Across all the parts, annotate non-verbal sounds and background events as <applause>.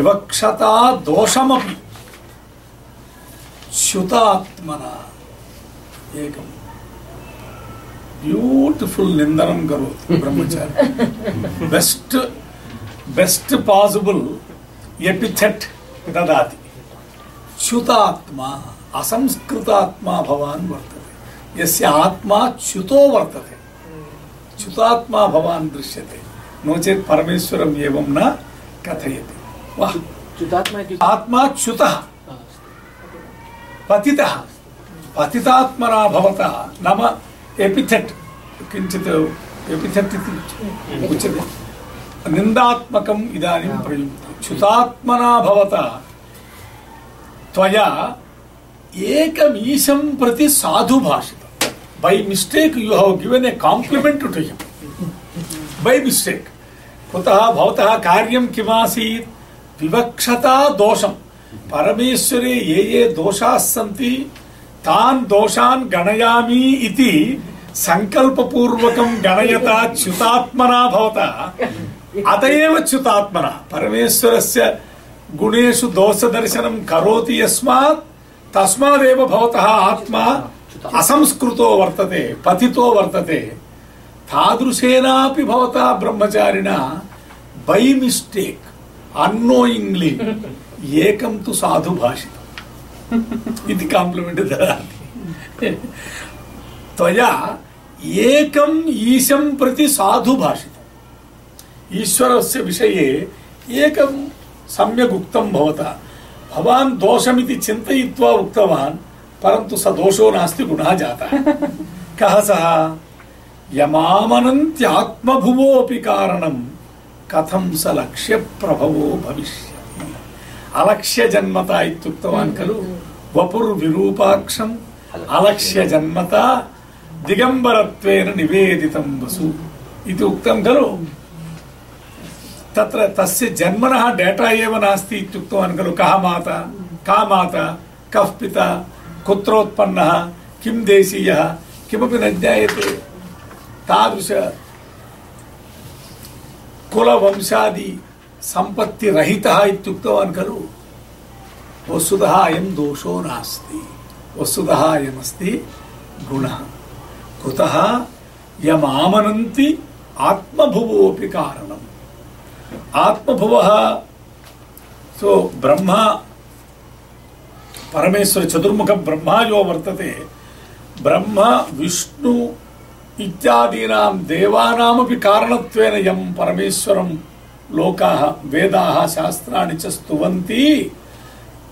विवक्षता दोषमपि। श्युतात्मना एकं ब्यूटिफुल् निन्दनं करोति <laughs> ब्रह्मचारी। Best best possible एपिथेट् ददाति। च्युतात्मा असंस्कृतात्मा भवान् वर्तते। यस्य आत्मा च्युतो वर्तते। च्युतात्मा भवान् दृश्यते। नो चेत् परमेश्वरम् एवं न कथयति। वाह। च्युतात्मा आत्मा च्युतः पतितः पतितात्मना भवता। नाम एपिथेट् किञ्चित् एपिथेट् इति उच्यते। निन्दात्मकम् इदानीं प्रयुक्तं च्युतात्मना भवता। त्वया एकमीशं प्रति साधु भाषितं by mistake you have given a compliment to him by mistake कुतः भवतः कार्यं किमासीत्? विवक्षता दोषं परमेश्वरे ये ये दोषाः सन्ति, तान् दोषान् गणयामि इति सङ्कल्पपूर्वकं गणयता च्युतात्मना भवता। अत एव च्युतात्मना। परमेश्वरस्य गुणेषु दोषदर्शनं करोति यस्मात्, तस्मादेव भवतः आत्मा असंस्कृतो वर्तते, पतितो वर्तते। तादृशेनापि भवता ब्रह्मचारिणा बै मिस्टेक् अन्नोयिङ्ग्लि एकं तु साधु भाषितम् इति काम्प्लिमेण्ट् ददाति त्वया एकम् ईशं प्रति साधु भाषितम् ईश्वरस्य विषये एकं सम्यक् उक्तं भवता भवान् दोषमिति चिन्तयित्वा उक्तवान् परन्तु स दोषो नास्ति गुणः जातः कः सः यमामनन्त्यात्मभुवोऽपि कारणं कथं स लक्ष्यप्रभवो भविष्यति? अलक्ष्यजन्मता इत्युक्तवान् खलु? वपुर्विरूपाक्षम् अलक्ष्यजन्मता दिगम्बरत्वेन निवेदितं वसु। इति उक्तं खलु? तत्र तस्य जन्मनः डेटा एव नास्ति इत्युक्तवान् खलु। कः माता? का माता? कः पिता? कुत्रोत्पन्नः? किं देशीयः? किमपि न ज्ञायते। तादृश कुलवंशादि सम्पत्तिरहितः इत्युक्तवान् खलु वस्तुतः अयं दोषो नास्ति वस्तुतः अयमस्ति गुणः कुतः यमामनन्ति आत्मभुवोऽपि कारणम् आत्मभुवः सो ब्रह्म परमेश्वर चतुर्मुख ब्रह्मा जो वर्तते ब्रह्म विष्णु इत्यादीनां देवानामपि कारणत्वेन यं परमेश्वरं लोकाः वेदाः शास्त्राणि च स्तुवन्ति।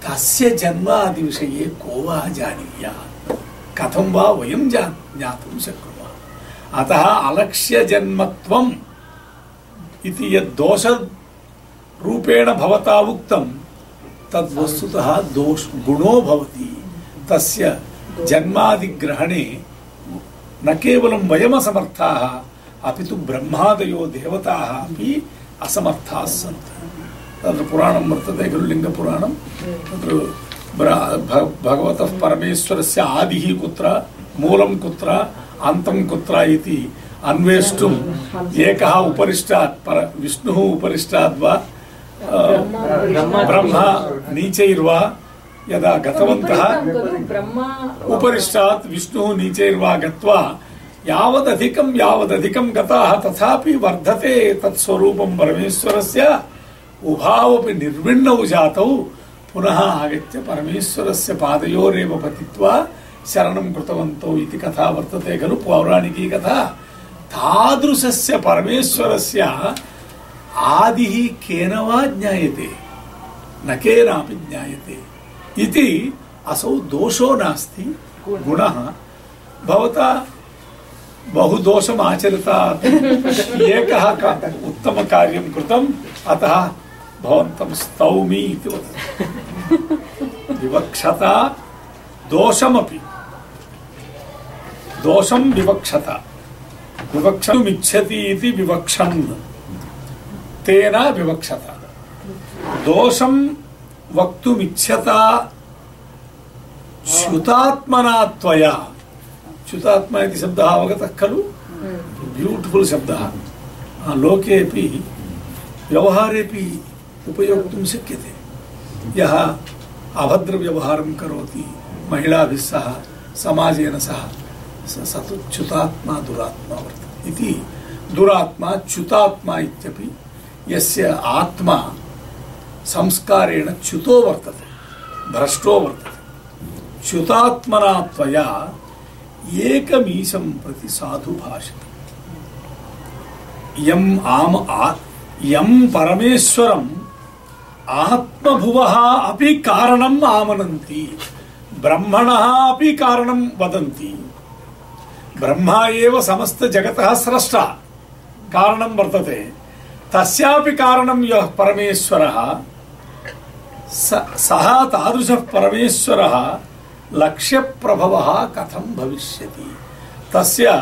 तस्य जन्मादिविषये को वा जानीयात् कथं वा वयं जा ज्ञातुं शक्नुमः? अतः अलक्ष्यजन्मत्वम् इति यद् रूपेण भवता उक्तं, तद् वस्तुतः दोष गुणो भवति। तस्य जन्मादिग्रहणे न केवलं वयमसमर्थाः अपि तु ब्रह्मादयो देवताः अपि असमर्थाः सन्ति। तत्र पुराणं वर्तते खलु लिङ्गपुराणं। तत्र भगवतः परमेश्वरस्य आदिः कुत्र मूलं कुत्र अन्तं कुत्र इति अन्वेष्टुम् एकः उपरिष्टात् पर विष्णुः उपरिष्टात् वा अ, ब्रह्मा नीचैर्वा यदा गतवन्तः उपरिष्टात् विष्णुः नीचैर्वा गत्वा यावदधिकं यावदधिकं गताः तथापि वर्धते तत्स्वरूपं परमेश्वरस्य उभावपि निर्विण्णौ जातौ पुनः आगत्य परमेश्वरस्य पादयोरेव पतित्वा शरणं कृतवन्तौ इति कथा वर्तते खलु पौराणिकी कथा। तादृशस्य परमेश्वरस्य आदिः केन वा ज्ञायते? न केनापि ज्ञायते। इति असौ दोषो नास्ति, गुणः। भवता बहु दोषम् आचरिता एकः का- उत्तमकार्यं कृतम्, अतः भवन्तं स्तौमि इति वदति। विवक्षता दोषमपि। दोषं विवक्षता। विवक्षमिच्छति इति विवक्षन्। तेन विवक्षता। दोषं वक्तुमिच्छता। श्रुतात्मना त्वया। च्युतात्मा इति शब्दः अवगतः खलु? ब्यूटिफुल् शब्दः। लोकेपि व्यवहारेपि उपयोक्तुं शक्यते। यः अभद्रव्यवहारं करोति, महिलाभिः सह, समाजेन सह, स तु च्युतात्मा, दुरात्मा वर्तते। इति दुरात्मा, च्युतात्मा इत्यपि यस्य आत्मा संस्कारेण च्युतो वर्तते, भ्रष्टो वर्तते। च्युतात्मना त्वया एकमीशं प्रति साधु भाषते। यम् आम आ, यं परमेश्वरम् आत्मभुवः अपि कारणम् आमनन्ति, ब्रह्मणः अपि कारणं वदन्ति। ब्रह्मा एव समस्तजगतः स्रष्टा, कारणं वर्तते। तस्यापि कारणं यः परमेश्वरः स तादृशः परमेश्वरः लक्ष्यप्रभवः कथं भविष्यति? तस्य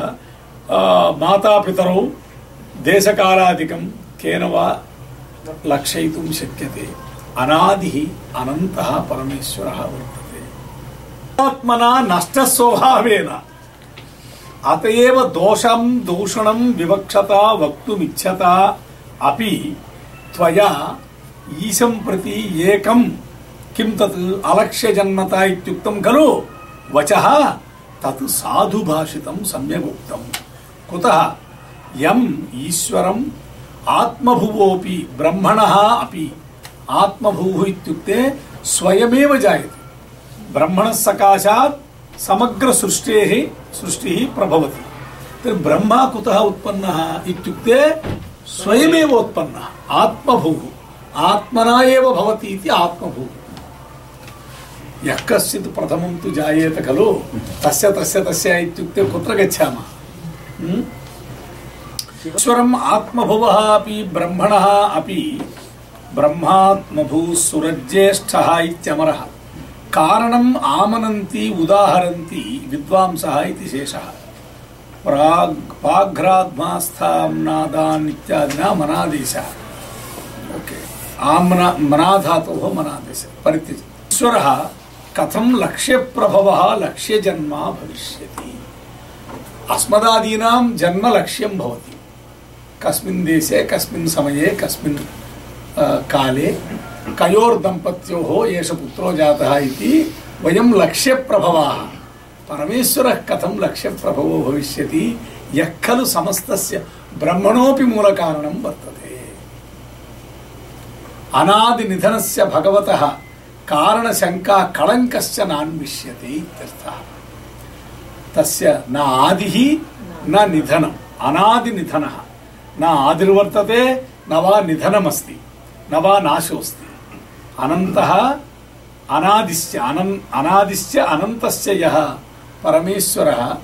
मातापितरौ देशकालादिकं केन वा लक्षयितुं शक्यते? अनादिः अनन्तः परमेश्वरः वर्तते। आत्मना नष्टस्वभावेन। अत एव दोषं, दूषणं, विवक्षता, वक्तुमिच्छता अपि त्वया ईशं प्रति एकं किं तत् अलक्ष्यजन्मता इत्युक्तं खलु? वचः तत् साधुभाषितं सम्यगुक्तं। कुतः? यम् ईश्वरम् आत्मभुवोऽपि ब्रह्मणः अपि आत्मभुवः इत्युक्ते स्वयमेव जायते। ब्रह्मणः सकाशात् समग्रसृष्टेः सृष्टिः प्रभवति। तर्हि ब्रह्मा कुतः उत्पन्नः इत्युक्ते स्वयमेव उत्पन्नः, आत्मभुः। आत्मना एव भवति इति आत्मभुः। यः कश्चित् प्रथमं तु जायेत खलु। तस्य तस्य तस्य इत्युक्ते कुत्र गच्छामः? हम्म? ईश्वरम् आत्मभुवः अपि ब्रह्मणः अपि ब्रह्मात्मभूः सुरज्येष्ठः इत्यमरः। कारणम् आमनन्ति, उदाहरन्ति, विद्वांसः इति शेषः। प्राग् पाघ्राद्मास्थाम्नादान् इत्यादिना मनादेशः। ओके। आम्ना मनाधातोः मनादेशः परित्यज ईश्वरः कथं लक्ष्यप्रभवः लक्ष्यजन्मा भविष्यति। अस्मदादीनां जन्म लक्ष्यं भवति। कस्मिन् देशे, कस्मिन् समये, कस्मिन् काले कयोर्दम्पत्योः एष पुत्रो जातः इति वयं लक्ष्यप्रभवाः। परमेश्वरः कथं लक्ष्यप्रभवो भविष्यति, यः खलु समस्तस्य ब्रह्मणोऽपि मूलकारणं वर्तते। अनादिनिधनस्य भगवतः कारणशङ्का कळङ्कश्च नान्विष्यते इत्यर्थः। तस्य न आदिः, न निधनम्। अनादिनिधनः। न आदिर्वर्तते, न वा निधनमस्ति, न वा नाशोऽस्ति। अनन्तः अनादिश्च, अनन्, अनादिश्च अनन्तस्य यः परमेश्वरः,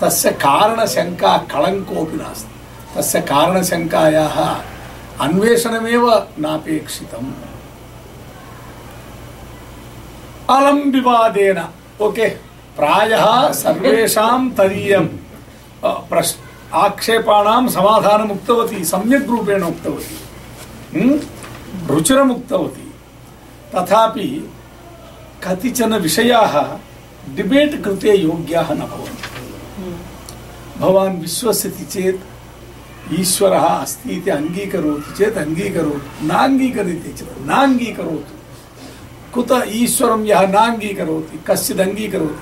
तस्य कारणशङ्का कळङ्कोऽपि नास्ति। तस्य कारणशङ्कायाः अन्वेषणमेव नापेक्षितम्। अलं विवादेन। ओके प्रायः सर्वेषां तदीयं प्रश् आक्षेपाणां समाधानम् उक्तवती सम्यक् रूपेण उक्तवती। हम्म? रुचिरम् उक्तवती। तथापि कतिचन विषयाः डिबेट् कृते योग्याः न भवन्ति। भवान् विश्वसिति चेत् ईश्वरः अस्ति इति अङ्गीकरोति चेत् अङ्गीकरोतु नाङ्गीकरोति चेत् नाङ्गीकरोतु। कुत ईश्वरं यः नाङ्गीकरोति कश्चित् अङ्गीकरोति।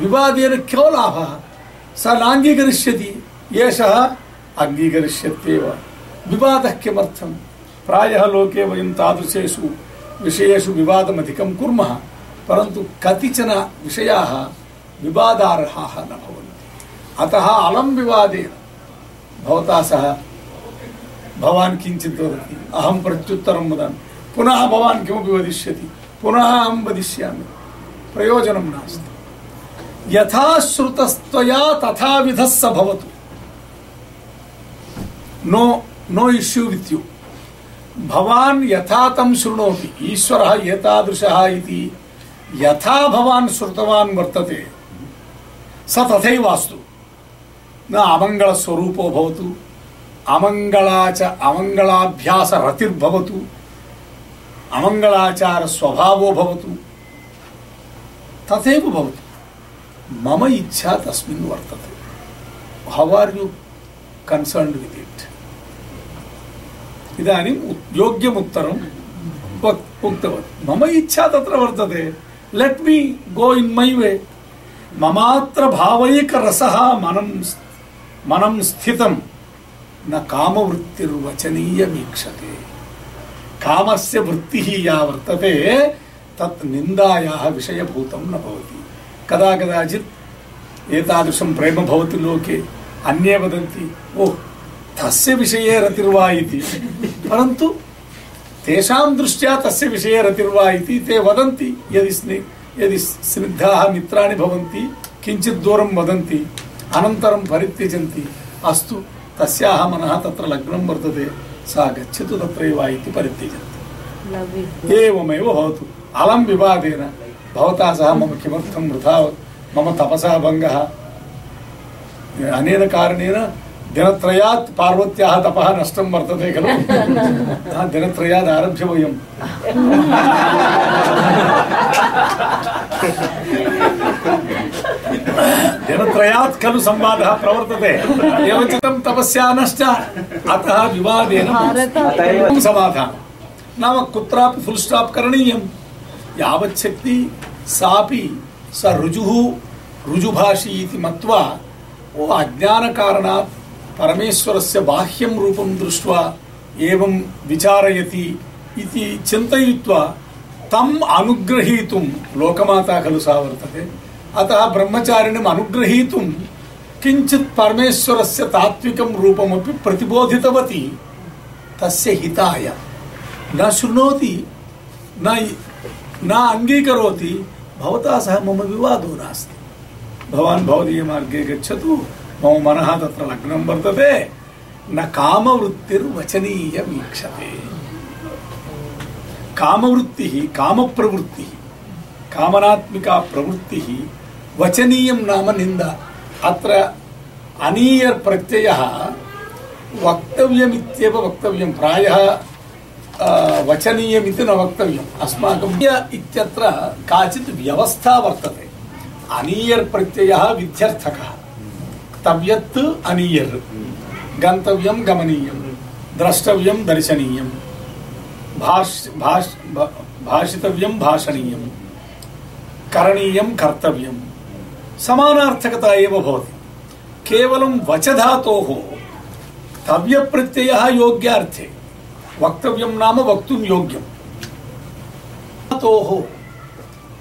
विवादेन क्यो लाभः? स नाङ्गीकरिष्यति, एषः अङ्गीकरिष्यत्येव। विवादः किमर्थं प्रायः लोके वयं तादृशेषु विषयेषु विवादमधिकं कुर्मः, परन्तु कतिचन विषयाः विवादार्हाः न भवन्ति। अतः अलं विवादेन भवता सह भवान् किञ्चित् वदति। अहं प्रत्युत्तरं वदामि। पुनः भवान् किमपि वदिष्यति। पुनः अहं वदिष्यामि। प्रयोजनं नास्ति। यथा श्रुतस्त्वया तथाविधः स भवतु। No no issue with you. भवान् यथा तं शृणोति, ईश्वरः एतादृशः इति यथा भवान् श्रुतवान् वर्तते, स तथैव अस्तु न अमङ्गलस्वरूपो भवतु अमङ्गलाच अमङ्गलाभ्यासरतिर्भवतु अमङ्गलाचारस्वभावो भवतु तथैव भवतु मम इच्छा तस्मिन् वर्तते how are you concerned with it इदानीम् उत्- योग्यमुत्तरं उक्तवती मम इच्छा तत्र वर्तते लेट् मी गो इन् मै वे ममात्र भावैकरसः मनं मनं स्थितं न कामवृत्तिर्वचनीयमीक्षते। कामस्य वृत्तिः या वर्तते, तत् निन्दायाः विषयभूतं न भवति। कदा कदाचित् एतादृशं प्रेम भवति लोके, अन्ये वदन्ति, ओह्, तस्य विषये रतिर्वा इति। परन्तु तेषां दृष्ट्या तस्य विषये रतिर्वा इति ते वदन्ति। यदि स्नि, यदि स्निग्धाः मित्राणि भवन्ति, किञ्चित् दूरं वदन्ति अनन्तरं परित्यजन्ति। अस्तु तस्याः मनः तत्र लग्नं वर्तते सा गच्छतु तत्रैव इति परित्यजन्ति। एवमेव भवतु। अलं विवादेन भवता सह मम किमर्थं वृथा मम तपसः भङ्गः। अनेन कारणेन दिनत्रयात् पार्वत्याः तपः नष्टं वर्तते खलु। दिनत्रयात् आरभ्य वयं दिनत्रयात् खलु संवादः प्रवर्तते। एवञ्चितं तपस्या नष्ट। अतः विवादेन समाधानं। नाम कुत्रापि फुल् स्टाप् करणीयं यावच्छक्ति सापि स ऋजुः ऋजुभाषी इति मत्वा ओ अज्ञानकारणात् परमेश्वरस्य बाह्यं रूपं दृष्ट्वा एवं विचारयति इति चिन्तयित्वा तम् अनुग्रहीतुं लोकमाता खलु सा वर्तते। अतः ब्रह्मचारिणीम् अनुग्रहीतुं किञ्चित् परमेश्वरस्य तात्विकं रूपमपि प्रतिबोधितवती। तस्य हिताय न शृणोति, न न अङ्गीकरोति। भवता सह मम विवादो नास्ति। भवान् भवदीयमार्गे गच्छतु। मम मनः तत्र लग्नं वर्तते। न कामवृत्तिर्वचनीयमीक्षते। कामवृत्तिः, कामप्रवृत्तिः, कामनात्मिका प्रवृत्तिः वचनीयं नाम अत्र अनीयर् प्रत्ययः वक्तव्यमित्येव वक्तव्यं। प्रायः वचनीयमिति न वक्तव्यम्। अस्माकं इत्यत्र काचित् व्यवस्था वर्तते। अनीयर् प्रत्ययः विध्यर्थकः। तव्यत् अनीयर्। गन्तव्यं गमनीयं। द्रष्टव्यं दर्शनीयं। भाष् भाष् भाषितव्यं भाषणीयं। करणीयं कर्तव्यं समानार्थकता एव भवति। केवलं वचधातोः तव्यप्रत्ययः योग्यार्थे, वक्तव्यं नाम वक्तुं योग्यम्। तोः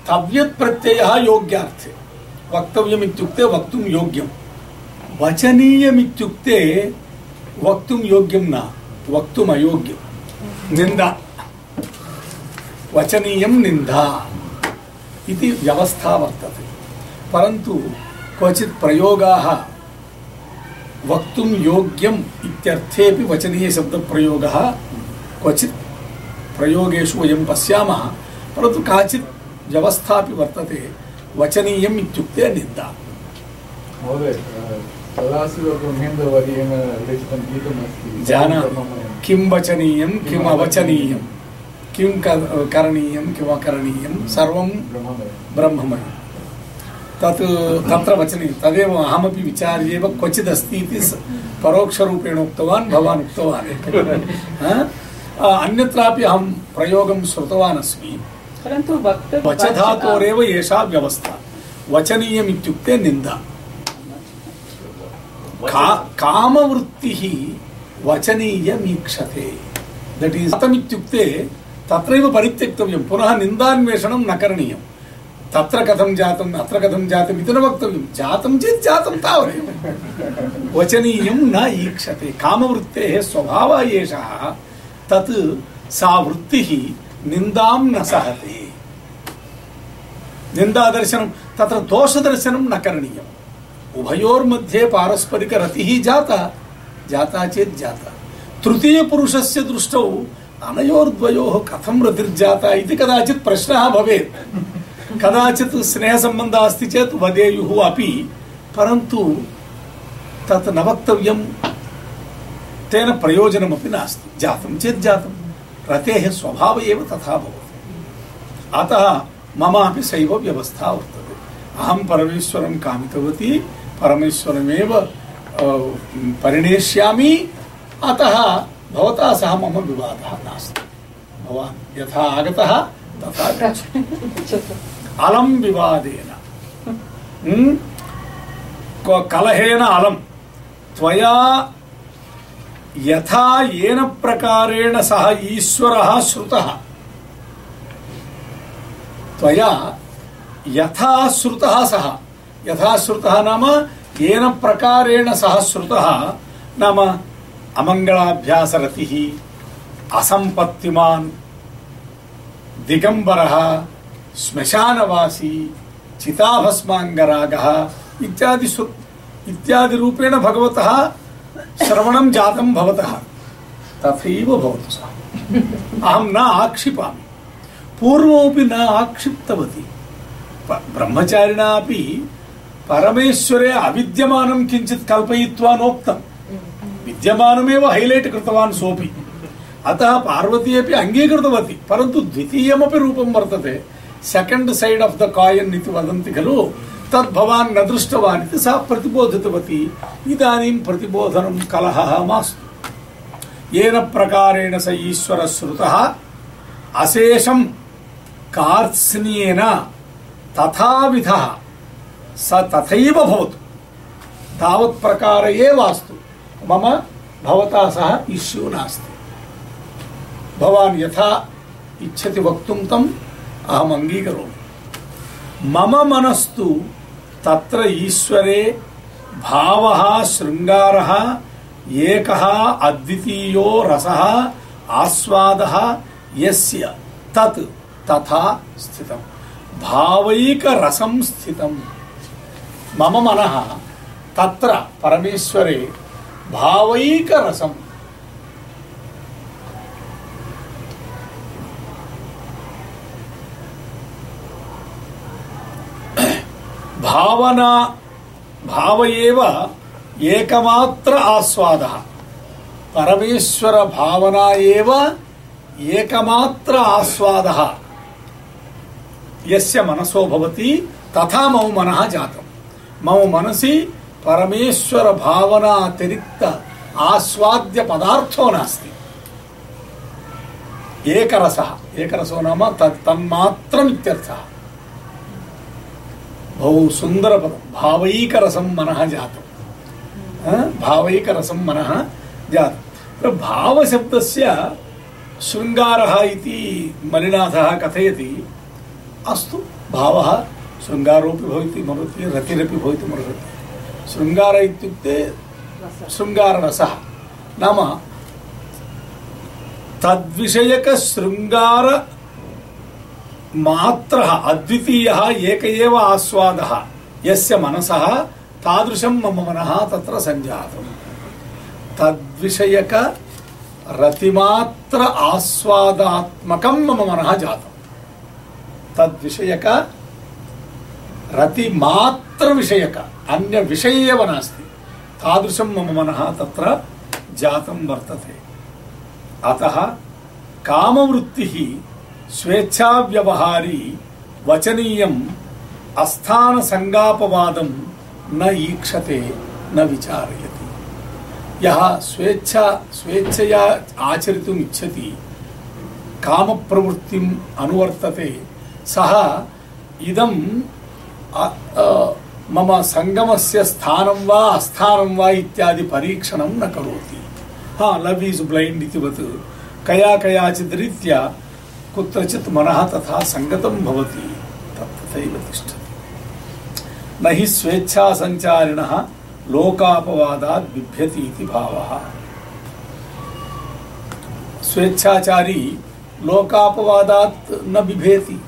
तव्यत् प्रत्ययः योग्यार्थे वक्तव्यम् इत्युक्ते वक्तुं योग्यं वचनीयमित्युक्ते वक्तुं योग्यं न, वक्तुम् अयोग्यं निन्दा। वचनीयं निन्दा। इति व्यवस्था वर्तते। परन्तु क्वचित् प्रयोगाः वक्तुं योग्यम् इत्यर्थेपि वचनीयशब्दप्रयोगः क्वचित् प्रयोगेषु वयं पश्यामः परन्तु काचित् व्यवस्थापि वर्तते वचनीयम् इत्युक्ते निन्दा। जानामि किं वचनीयं किम् अवचनीयं किं करणीयं किम् अकरणीयं सर्वं ब्रह्ममयम्। तत् तत्र वचनीयं तदेव अहमपि विचार्येव क्वचिदस्ति इति परोक्षरूपेण उक्तवान् भवान् उक्तवान्। <laughs> अन्यत्रापि अहं प्रयोगं श्रुतवान् अस्मि। परन्तु वचधातोरेव एषा व्यवस्था। वचनीयम् इत्युक्ते निन्दा। का कामवृत्तिः वचनीयमीक्षते। दट् इस् इत्युक्ते तत्रैव परित्यक्तव्यं। पुनः निन्दान्वेषणं न करणीयम्। तत्र कथं जातम्, अत्र कथं जातम्, इति न वक्तव्यं जातं चेत् जातं तावदेव। वचनीयं न ईक्षते। कामवृत्तेः स्वभावः एषः, तत् सा वृत्तिः निन्दां न सहते। निन्दादर्शनं, तत्र दोषदर्शनं न करणीयम्। उभयोर्मध्ये पारस्परिकरतिः जाता। जाता चेत् जाता। तृतीयपुरुषस्य दृष्टौ अनयोर्द्वयोः कथं रतिर्जाता इति कदाचित् प्रश्नः भवेत्। कदाचित् स्नेहसम्बन्धः अस्ति चेत् वदेयुः अपि, परन्तु तत् न वक्तव्यं। तेन प्रयोजनमपि नास्ति। जातं चेत् जातं। रतेः स्वभावः एव तथा भवति। अतः ममापि सैव व्यवस्था वर्तते। अहं परमेश्वरं कामितवती, परमेश्वरमेव परिणेष्यामि। अतः भवता सह मम विवादः नास्ति। भवान् यथा आगतः, तथा <laughs> गच्छ अलं विवादेन। हम्म? कलहेन अलं। त्वया यथा येन प्रकारेण सः ईश्वरः श्रुतः। त्वया यथा श्रुतः सः यथा श्रुतः नाम येन प्रकारेण सः श्रुतः नाम अमङ्गलाभ्यासरतिः, असम्पत्तिमान्, दिगम्बरः श्मशानवासी चिताभस्माङ्गरागः इत्यादि सु इत्यादि रूपेण भगवतः श्रवणं जातं भवतः। तथैव भवतु सः। अहं न आक्षिपामि। पूर्वमपि न आक्षिप्तवती। ब्रह्मचारिणा अपि परमेश्वरे अविद्यमानं किञ्चित् कल्पयित्वा नोक्तम् विद्यमानमेव हैलैट् कृतवान् सोऽपि। अतः पार्वती अपि अङ्गीकृतवती, परन्तु द्वितीयमपि रूपं वर्तते। Second side of the coin इति वदन्ति खलु? तद् भवान् न दृष्टवान् इति सा प्रतिबोधितवती। इदानीं प्रतिबोधनं कलहः मास्तु। येन प्रकारेण स ईश्वरः श्रुतः अशेषं कार्त्स्न्येन तथाविधः स तथैव भवतु। तावत् एव अस्तु। मम भवता सह इष्यू नास्ति। भवान् यथा इच्छति वक्तुं तम् अहम् अङ्गीकरोमि मम मनस्तु तत्र ईश्वरे भावः, शृङ्गारः, एकः, अद्वितीयो रसः, आस्वादः, यस्य तत् तथा स्थितम्। भावैकरसं स्थितम्। मम मनः तत्र परमेश्वरे भावना भाव एव एकमात्र आस्वादः। परमेश्वर भावना एव एकमात्र आस्वादः। यस्य मनसो भवति, तथा मम मनः जातं मम मनसि परमेश्वर भावना अतिरिक्त आस्वाद्य पदार्थो नास्ति। एकरसः, एकरसो नाम तत् तन्मात्रम् इत्यर्थः बहु सुन्दरपदं भावैकरसं मनः जातं हा? भावैकरसं मनः जातं तत्र भावशब्दस्य शृङ्गारः इति मलिनाथः कथयति, अस्तु, भावः शृङ्गारोऽपि भवति भवति रतिरपि भवितुमर्हति शृङ्गार शृङ्गाररसः। नाम तद्विषयकशृङ्गार मात्रः, अद्वितीयः, एक एव आस्वादः। यस्य मनसः तादृशं मम मनः तत्र सञ्जातम्। तद्विषयक रतिमात्र आस्वादात्मकं मम मनः जातम्। तद्विषयक रतिमात्र विषयक अन्य विषय एव नास्ति। तादृशं मम मनः तत्र जातं वर्तते। अतः कामवृत्तिः स्वेच्छाव्यवहारी, वचनीयम् अस्थानसङ्गापवादं न ईक्षते, न विचारयति। यः स्वेच्छा, स्वेच्छया आचरितुम् इच्छति, कामप्रवृत्तिम् अनुवर्तते, सः इदं मम सङ्गमस्य स्थानं वा अस्थानं वा इत्यादि परीक्षणं न करोति। हा, लव् इस् ब्लैण्ड् इतिवत् कया कयाचित् रीत्या कुत्रचित् मनः तथा सङ्गतं भवति, तत् तथैव तिष्ठति। न हि स्वेच्छासञ्चारिणः लोकापवादात् बिभ्यति इति भावः। स्वेच्छाचारी लोकापवादात् न बिभेति,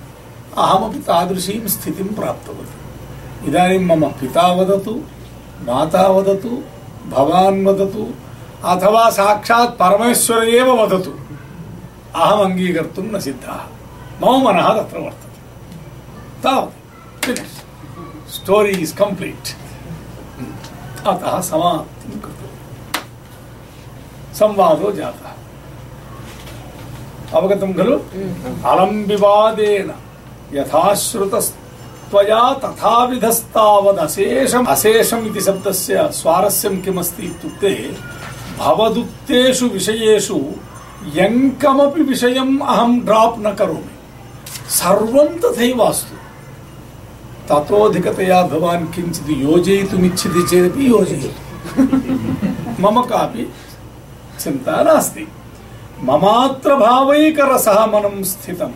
अहमपि तादृशीं स्थितिं प्राप्तवती। इदानीं मम पिता वदतु, माता वदतु, भवान् वदतु, अथवा साक्षात् परमेश्वर एव वदतु। अहम् अङ्गीकर्तुं न सिद्धः मम मनः तत्र वर्तते तावत् फिनिश् स्टोरी इस् कम्प्लीट् अतः समाप्तिं कृतवती संवादो जातः अवगतं खलु अलं विवादेन यथाश्रुतस्त्वया तथाविधस्तावदशेषम् अशेषम् इति शब्दस्य स्वारस्यं किमस्ति इत्युक्ते भवदुक्तेषु विषयेषु यङ्कमपि विषयम् ड्राप् न करोमि। सर्वं तथैवास्तु। ततोऽधिकतया भवान् किञ्चित् योजयितुमिच्छति चेदपि योजयतु। मम कापि चिन्ता नास्ति। ममात्र भावैकरसः मनं स्थितम्।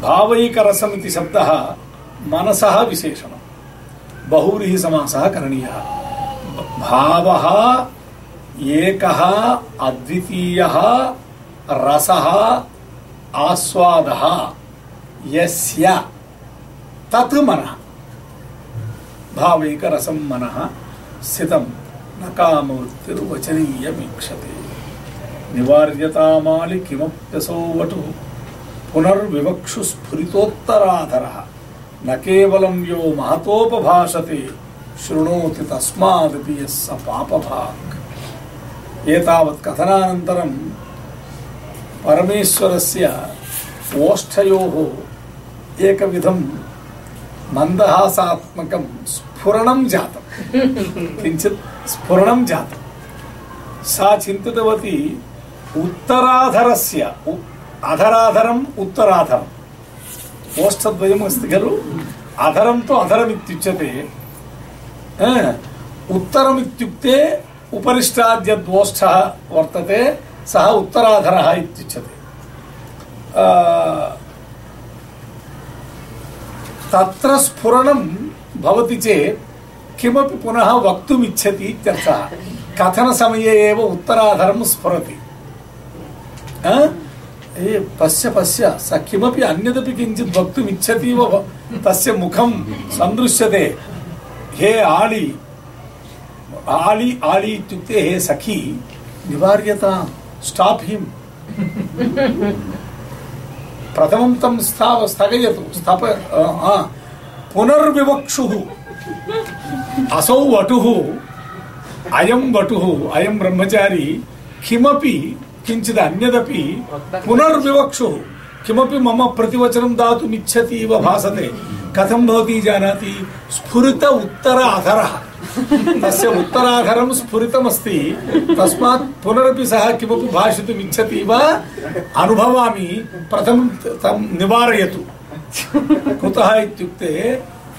भावैकरसमिति शब्दः मनसः विशेषणम्। बहुव्रीहि समासः करणीयः। भावः एकः अद्वितीयः, रसः, आस्वादः, यस्य। तत् मनः। भावैकरसं मनः, स्थितं न कामवृत्तिर्वचनीयमीक्षते निवार्यतामालि किमप्यसौ वटुः। पुनर्विवक्षु स्फुरितोत्तराधरः। न केवलं यो महतोपभाषते, शृणोति तस्मादपि यः स पापभाक् एतावत् कथनानन्तरं परमेश्वरस्य ओष्ठयोः एकविधं मन्दहासात्मकं स्फुरणं जातं। किञ्चित् स्फुरणं जातं। सा चिन्तितवती उत्तराधरस्य उ- अधराधरम् उत्तराधरम्। ओष्ठद्वयम् अस्ति खलु? अधरं तु अधरमित्युच्यते हा, उत्तरमित्युक्ते उपरिष्टाद्यद्वोष्ठः वर्तते सः उत्तराधरः इत्युच्यते आ, तत्र स्फुरणं भवति चेत् किमपि पुनः वक्तुमिच्छति इत्यर्थः कथनसमये एव उत्तराधरं स्फुरति आ? ए पश्य पश्य स किमपि अन्यदपि किञ्चित् वक्तुम् इच्छति आळि आळि इत्युक्ते हे सखी, निवार्यतां स्टाप् हिम् प्रथमं तं स्थाव, स्थगयतु, स्थप पुनर्विवक्षुः। असौ वटुः, अयं वटुः, अयं ब्रह्मचारी, किमपि किञ्चित् अन्यदपि, पुनर्विवक्षुः। किमपि मम प्रतिवचनं दातुम् इच्छति इव भासते। कथं भवती जानाति? स्फुरित उत्तर अधरः तस्य उत्तराधरं स्फुरितमस्ति। तस्मात् पुनरपि सः किमपि भाषितुम् इच्छति वा, अनुभवामि, प्रथमं तं निवारयतु। कुतः इत्युक्ते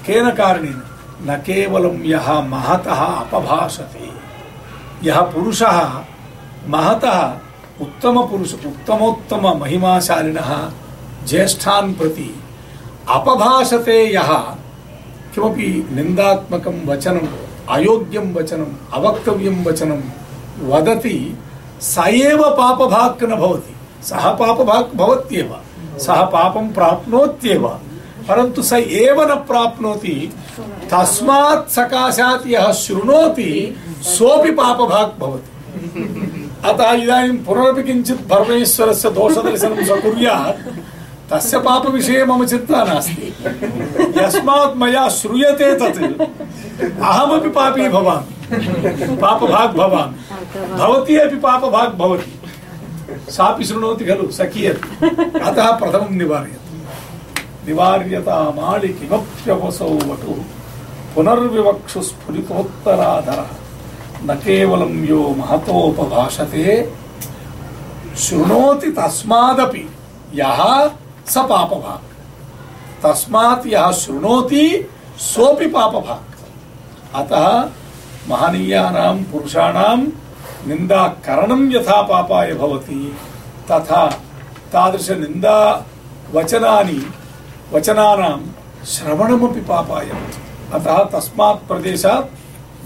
केन कारणेन? न केवलं यः महतः अपभाषते, यः पुरुषः महतः उत्तमपुरुष उत्तमोत्तम महिमाशालिनः ज्येष्ठान् प्रति अपभाषते यः, किमपि निन्दात्मकं वचनम् अयोग्यं वचनम्, अवक्तव्यं वचनं वदति, स एव पापभाक् न भवति। सः पापभाक् भवत्येव। सः पापं प्राप्नोत्येव। परन्तु स एव न प्राप्नोति। तस्मात् सकाशात् यः शृणोति, सोऽपि पापभाक् भवति। अतः इदानीं पुनरपि किञ्चित् परमेश्वरस्य दोषदर्शनं स कुर्यात्। तस्य पापविषये मम चिन्ता नास्ति। यस्मात् मया श्रूयते तत्। अहमपि पापी भवामि। पापभाग् भवामि। भवती अपि पापभाग् भवति। सापि शृणोति खलु, सखी अतः प्रथमं निवार्यतु। निवार्यतामाळि किमप्यवसौ वटुः। पुनर्विवक्षु स्फुरितोत्तराधरः न केवलं यो महतोपभाषते। शृणोति तस्मादपि। यः स पापभाक् तस्मात् यः शृणोति सोऽपि पापभाक् अतः महनीयानां पुरुषाणां निन्दाकरणं यथा पापाय भवति तथा तादृशनिन्दा वचनानि वचनानां श्रवणमपि पापाय अतः तस्मात् प्रदेशात्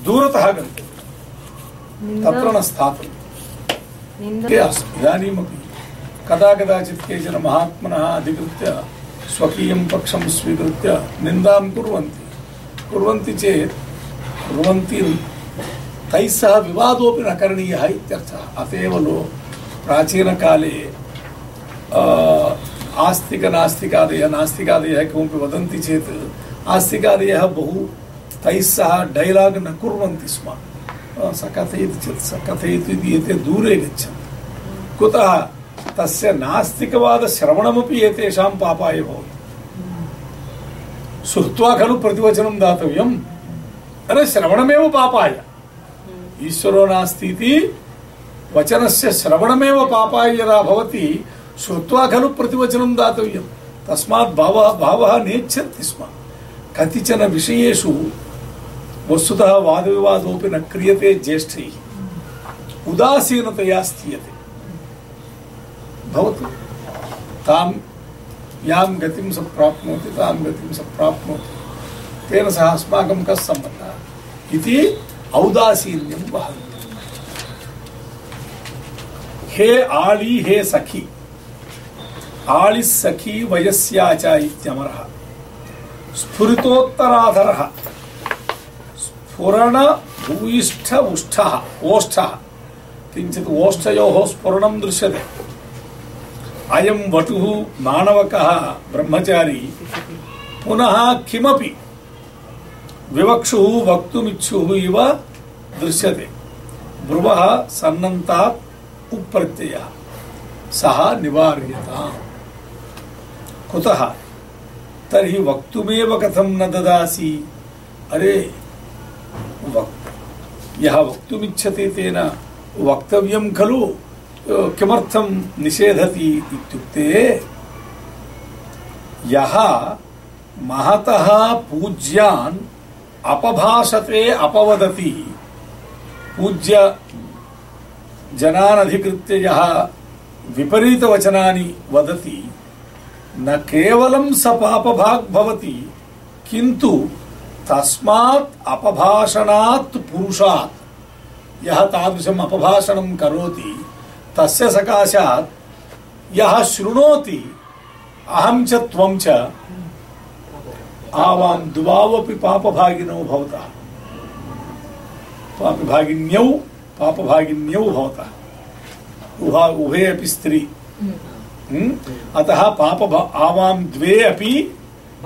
दूरतः गन्तव्यं तत्र न स्थातव्यम् इदानीमपि कदा कदाचित् केचन महात्मनः अधिकृत्य स्वकीयं पक्षं स्वीकृत्य निन्दां कुर्वन्ति। कुर्वन्ति चेत् कुर्वन्ति विवादोऽपि न करणीयः इत्यर्थः। अत एव लो प्राचीनकाले आस्तिकनास्तिकादयः नास्तिकादयः किमपि वदन्ति चेत् आस्तिकादयः बहु तैः डैलाग् न कुर्वन्ति स्म। स कथयति चेत् स कथयति इति एते दूरे गच्छन्ति। कुतः तस्य नास्तिकवादश्रवणमपि एतेषां पापाय भवति। श्रुत्वा खलु प्रतिवचनं दातव्यम् अरे श्रवणमेव पापाय। ईश्वरो नास्ति इति वचनस्य श्रवणमेव पापाय यदा भवति श्रुत्वा खलु प्रतिवचनं दातव्यं। तस्मात् भावः भावः नेच्छन्ति स्म। कतिचन विषयेषु वस्तुतः वादविवादोऽपि न क्रियते ज्येष्ठैः। उदासीनतया स्थीयते। भवतु। तां यां गतिं स प्राप्नोति तां गतिं स प्राप्नोति तेन सह अस्माकं कः सम्बन्धः? इति औदासीन्यं वहन्ति। हे आळी, हे सखी, आळिः सखी वयस्याच इत्यमरः। स्फुरितोत्तराधरः स्फुरण भूयिष्ठ उष्ठः ओष्ठः। किञ्चित् ओष्ठयोः स्फुरणं दृश्यते। अयं वटुः माणवकः ब्रह्मचारी। पुनः किमपि विवक्षुः, वक्तुमिच्छुः इव दृश्यते। ब्रुवः सन्नन्तात् उप्रत्ययः सः निवार्यताम् कुतः? तर्हि वक्तुमेव कथं न ददासि? अरे, वक् यः वक्तुमिच्छति तेन वक्तव्यं खलु। किमर्थं निषेधति इत्युक्ते, यः महतः पूज्यान् अपभाषते अपवदति। पूज्य जनान् अधिकृत्य यः विपरीतवचनानि वदति, न केवलं स पापभाग् भवति, किन्तु तस्मात् अपभाषणात् पुरुषात्। यः तादृशम् अपभाषणं करोति तस्य सकाशात् यः शृणोति अहं च त्वं च आवां द्वावपि पापभागिनौ भवतः। पापभागिन्यौ पापभागिन्यौ भवतः। उभा उभे अपि स्त्री। हम्म? अतः पाप आवां द्वे अपि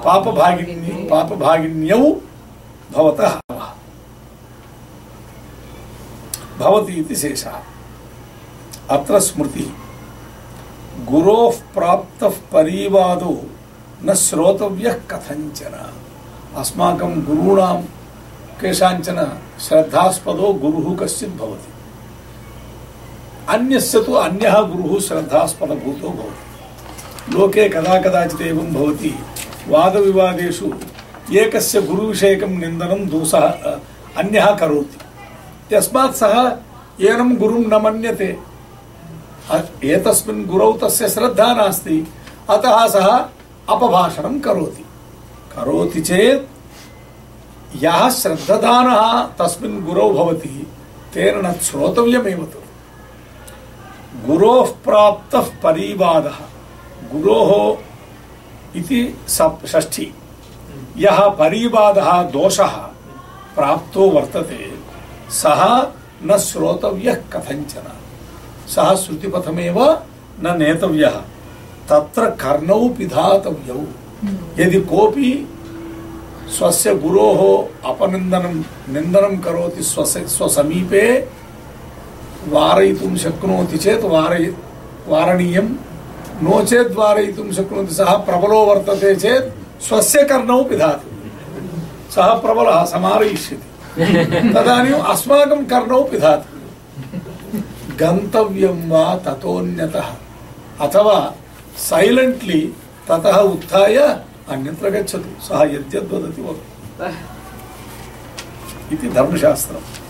पापभागिनी पापभागिन्यौ भवतः। भवति इति शेषः। अत्र स्मृति। गुरोः प्राप्तः परिवादो न श्रोतव्यः कथञ्चन। अस्माकं गुरूणां केषाञ्चन श्रद्धास्पदो गुरुः कश्चित् भवति। अन्यस्य तु अन्यः गुरुः श्रद्धास्पदभूतो भवति। लोके कदा कदाचित् एवं भवति। वादविवादेषु एकस्य गुरुविषयकं निन्दनं दोषः, अन्यः करोति। यस्मात् सः एनं गुरुं न मन्यते। एतस्मिन् गुरौ तस्य श्रद्धा नास्ति, अतः सः अपभाषणं करोति। करोति चेत् यः श्रद्धदानः तस्मिन् गुरौ भवति, तेन न श्रोतव्यमेव तु। गुरोः प्राप्तः परिवादः, गुरोः इति षष्ठी। यः परिवादः दोषः प्राप्तो वर्तते, सः न श्रोतव्यः कथञ्चन। सः श्रुतिपथमेव न नेतव्यः। तत्र कर्णौ पिधातव्यौ। यदि कोऽपि स्वस्य गुरोः अपनिन्दनं, निन्दनं करोति स्वस्य, स्वसमीपे वारयितुं शक्नोति चेत् वारय, वारणीयं। नो चेत् वारयितुं शक्नोति। सः प्रबलो वर्तते चेत् स्वस्य कर्णौ पिधातु सः प्रबलः समारयिष्यति। तदानीम् अस्माकं कर्णौ पिधातु गन्तव्यं वा ततोऽन्यतः अथवा सैलेण्ट्लि ततः उत्थाय अन्यत्र गच्छतु सः यद्यद्वदति वदतु इति धर्मशास्त्रम्